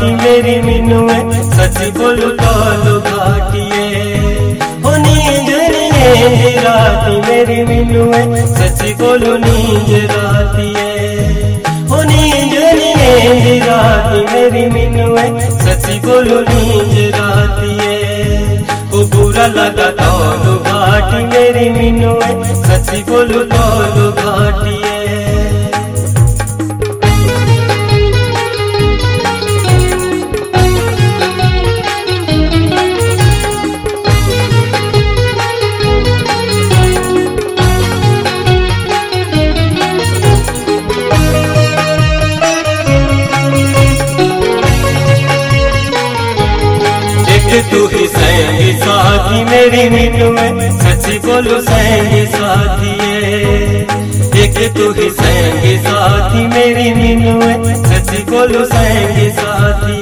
घाटी मेरी मीनू है सच्ची बोलू तो घाटिए ओ नींद नींद राती मेरी मीनू है सच्ची बोलू नींद रातिए। ओ नींद नींद राती मेरी मीनू है सच्ची बोलू नींद रातिए। ओ बुरा लगा तो घाटी मेरी मीनू है सच्ची बोलू तो घाटिए साथी मेरी मीनू है सच्ची बोलो सहेंगी साथी एक तू ही सहेंगी साथी मेरी मीनू है सच्ची बोलो सहेंगी साथी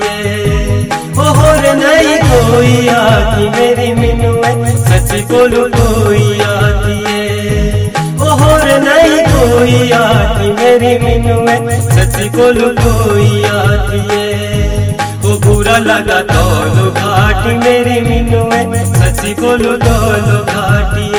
और नहीं कोई आती मेरी मीनू में सच्ची बोलो कोई आती है। और नहीं कोई आती मेरी मीनू में सच्ची बोलो कोई आती है। वो बुरा लगा तो घाटी मेरी मीनू बोलो तो घाटी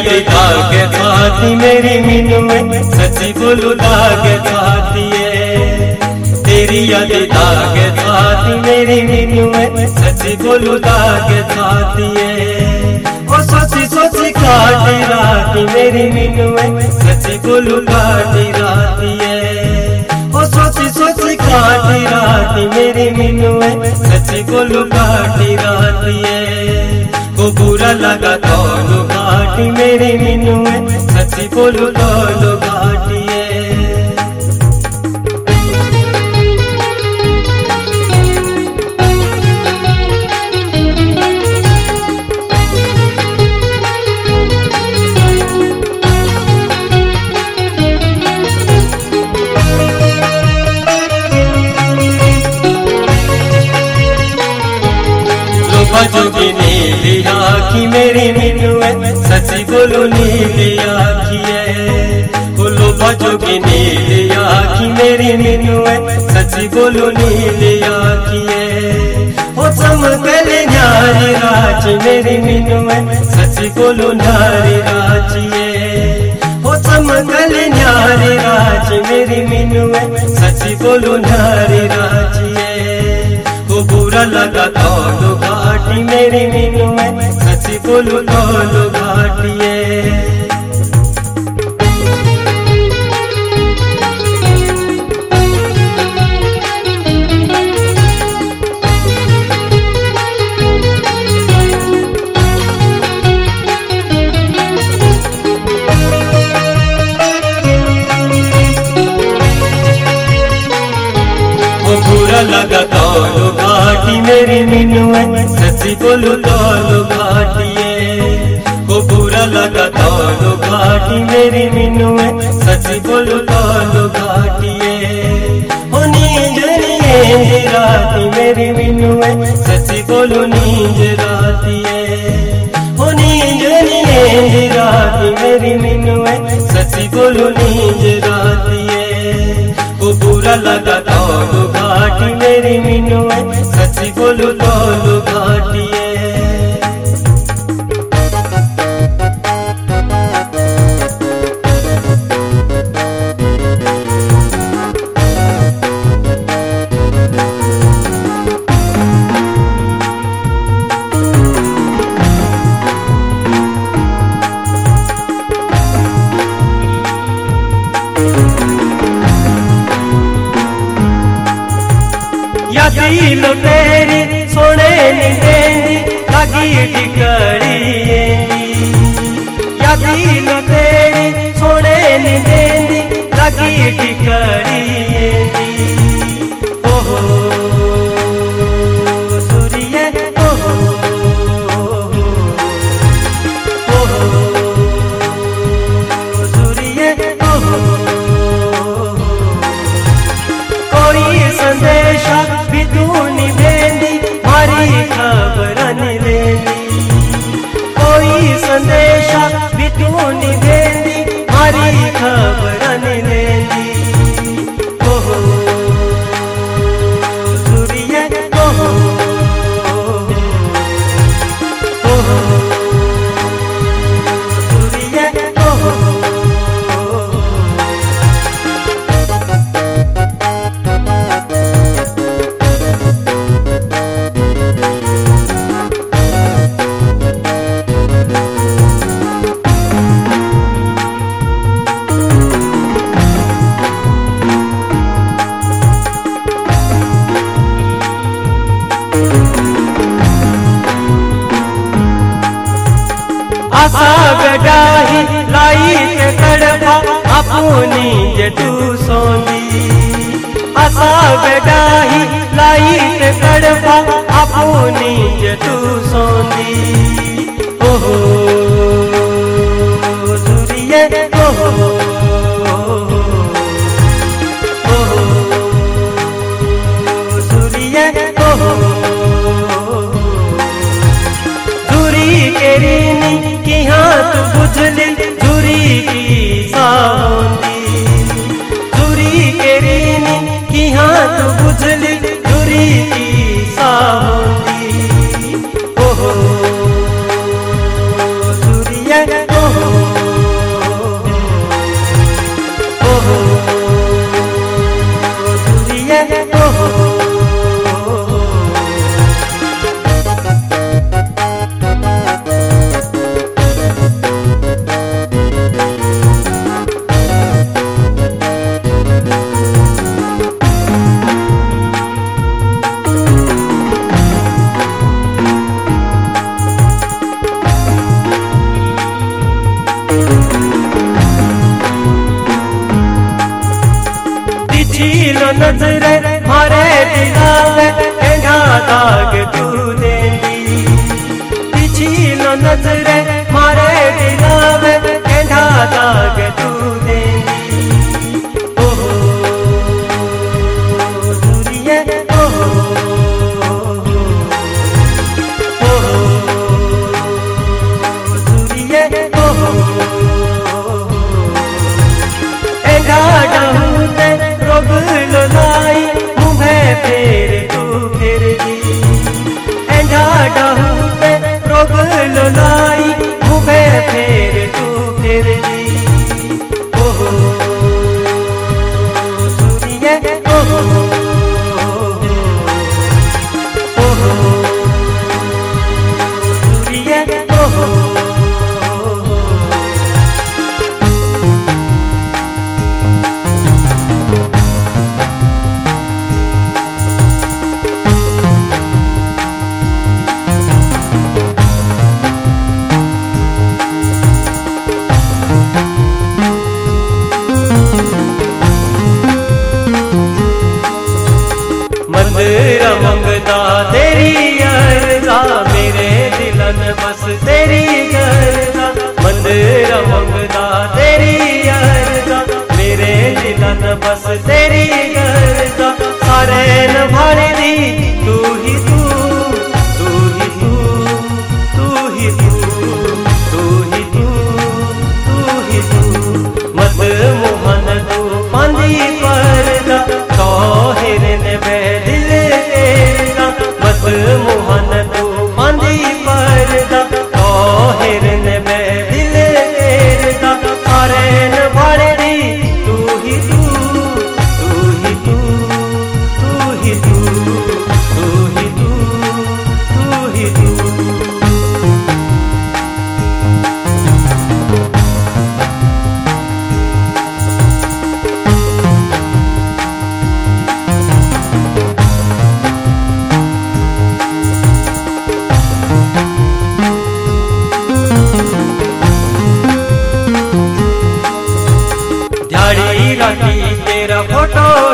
याद के साथी मेरी मीनू है सच्ची बोलू के साथी है। तेरी याद के साथी मेरी मीनू है सच्ची बोलू के साथी है। ओ सोची सोची काटी राती मेरी मीनू है सच्ची बोलू काटी राती है। ओ सोची सोची काटी राती मेरी मीनू है सच्ची बोलू काटी राती है। को बुरा लगा तो घाटी मेरी मीनू है सच्ची बोलू लालो घाटी राची मेरी मीनू है सच्ची बोलो नारी राची है चमकल नारी राची मेरी मीनू है सच्ची बोलो नारी है वो बुरा लगा तो घाटी मेरी मीनू है सच्ची बोलू तो घाटी बोलू तो घाटी है को बुरा लगा तो घाटी मेरी मीनू है सच्ची बोलू तो घाटी है ओ नींद नींद राती, मेरी मीनू है सच्ची बोलू नींद राती है। ओ नींद नींद राती, मेरी मीनू है सच्ची बोलू नींद राती है। वो बुरा लगा तो घाटी, मेरी मीनू है सच्ची बोलू तो लगी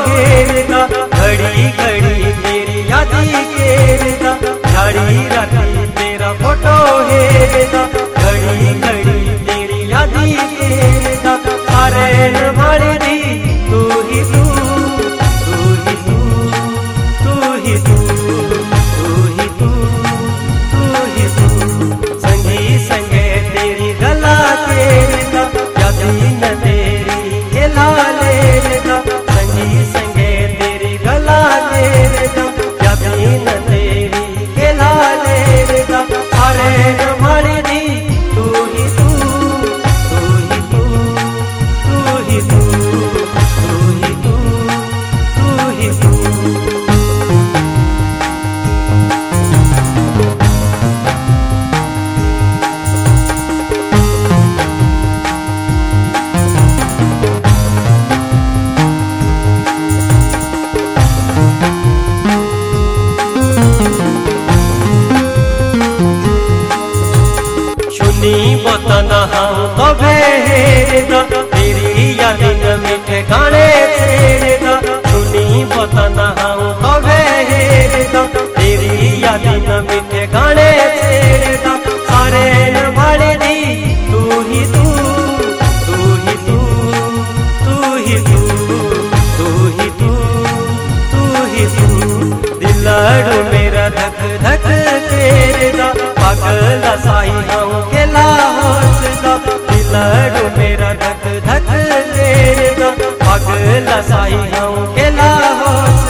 हेरना लसाई हूँ के लाहौस दा मेरा धक धक तेरे दा पग लसाई हूँ के लाहौस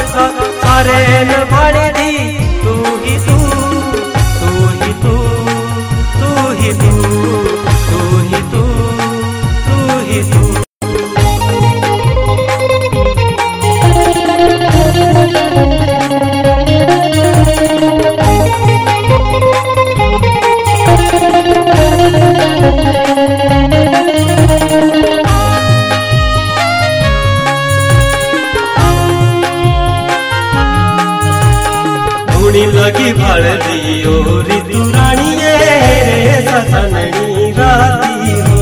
सारे न बड़ी दी, तू ही तू तू ही तू तू ही तू। धूणी लगी भर दियो ऋतु रानी रे ससननी राती हो।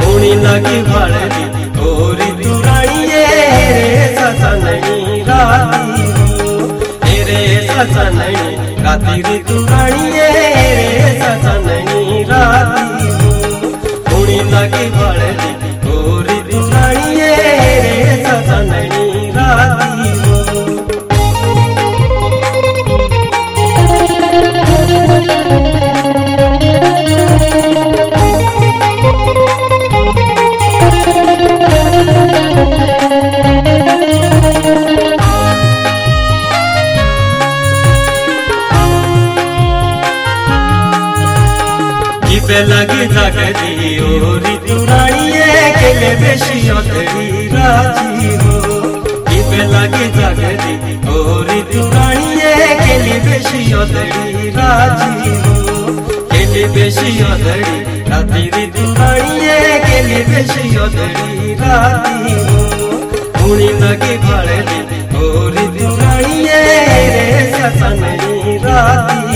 धूणी लगी भर दियो ऋतु रानी रे ससननी राती हो। रे ससननी, राती ऋतु रानी रे ससननी जगदी ओ ऋतु रानिए के ले राज़ी हो पे लगी जगदी ओ ऋतु रानिए के ले राज़ी हो के ले बेशियो तेरी राती ऋतु रानिए के ले बेशियो तेरी राती हो उनी लगी भड़ली ओ ऋतु रानिए रे ससननी राती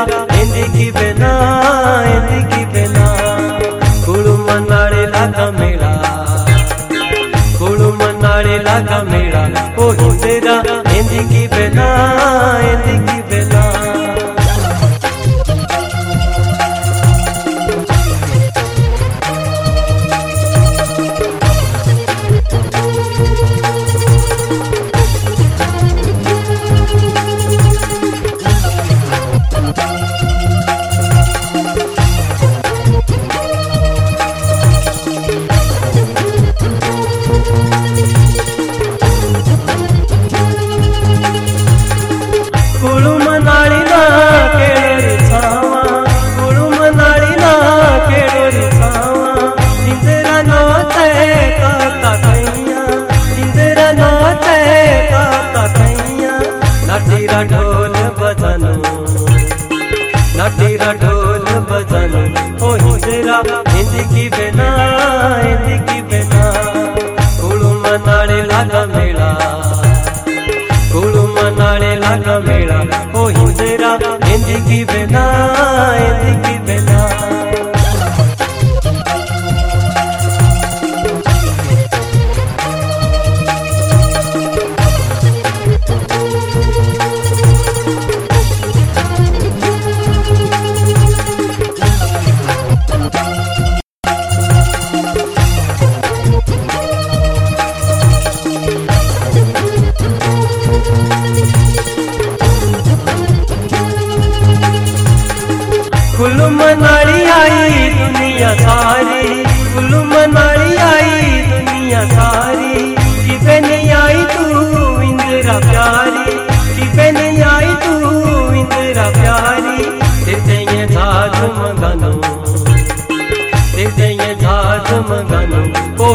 Hallelujah Nothing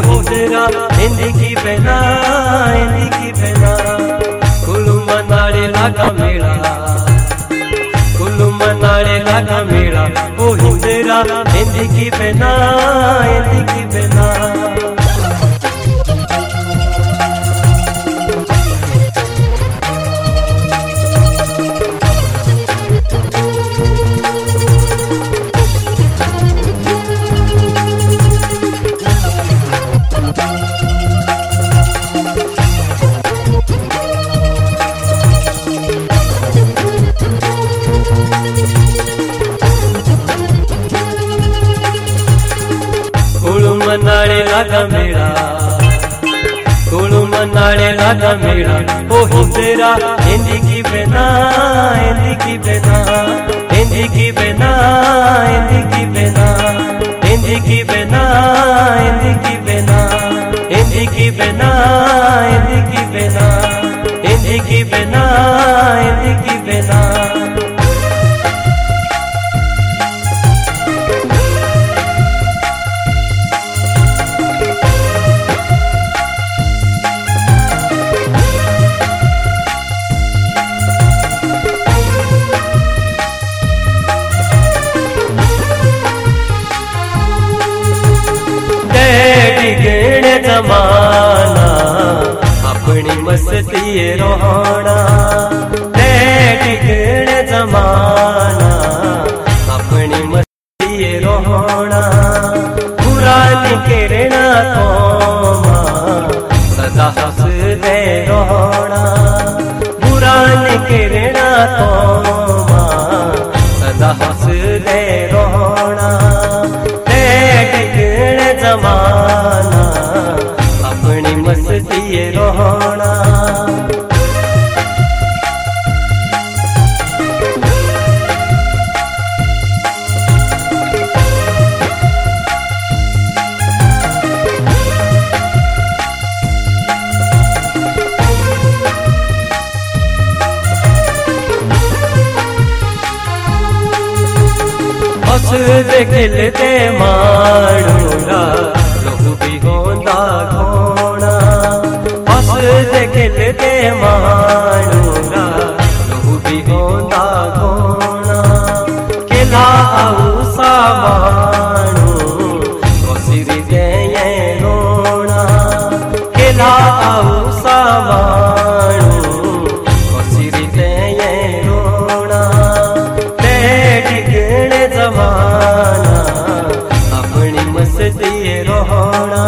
मुजरा इनकी बना इनकी बना कुलू मनारे लागा मेरा कुल मनारे लागा मेरा ओ हिंदरा इनकी बना इनकी बना मनाळे लागा मेळा कुळू मनाळे लागा मेळा ओ हिंदरा हिंदी की बेना हिंदी की बेना हिंदी की बेना हिंदी की बेना हिंदी की बेना हिंदी की बेना हिंदी की बेना हिंदी की बेना हिंदी की बेना हिंदी की बेना जमाना, अपनी मस्ती रोहाना। गिण जमाना, अपनी मस्ती रोहाना। पुरानी किरण कोमा, सदा हंसदे रोहाना। पुरानी किरण कोमा वे खिलते मारूँगा। लहू भी होंदा घोड़ा हौसले खिलते मारूँगा। होना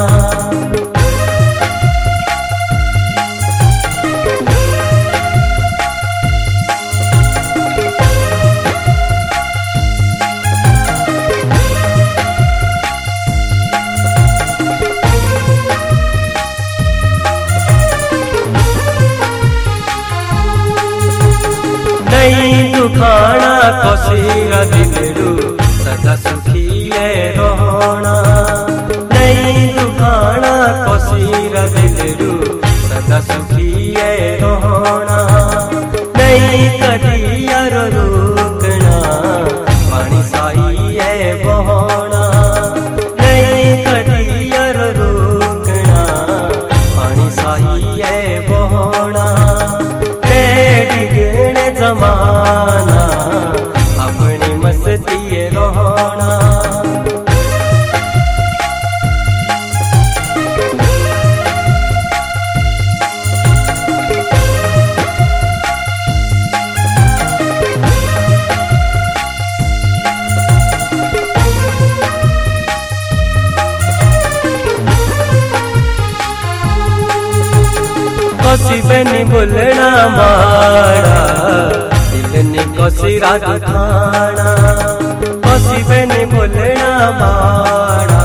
बनी बोलना मारा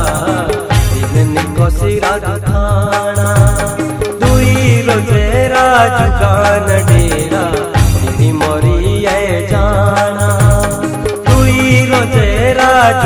दिल ने कसी रात दुई रोज़े राज गान डेरा। तेरी मोरी है जाना। दुई रोज़े राज